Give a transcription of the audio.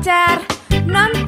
pacar non